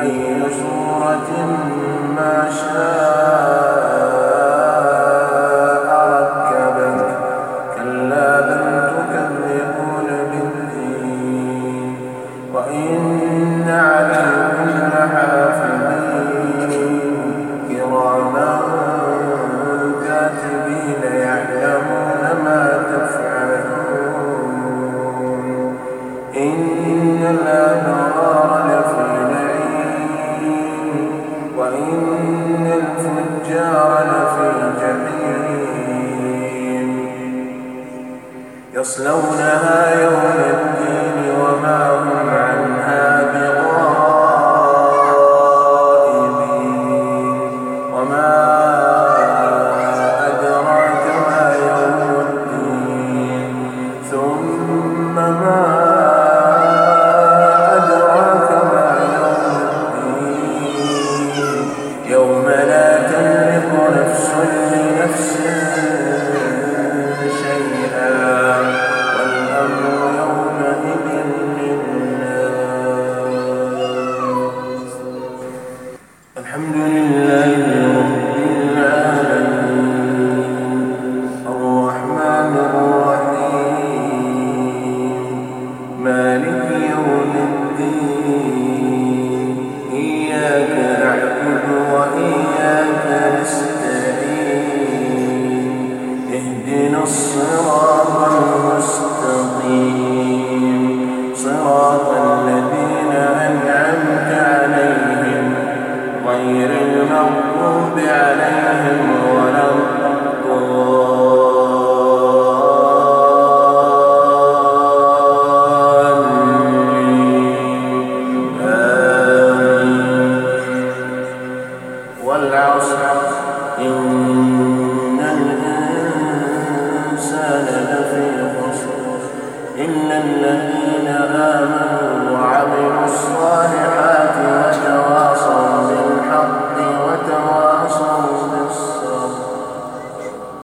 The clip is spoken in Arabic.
أي صورة ما شاء يصلونها يوم الدين وما هم الصراط المستقيم الإنسان لفي خسر إلا الذين آمنوا وعملوا الصالحات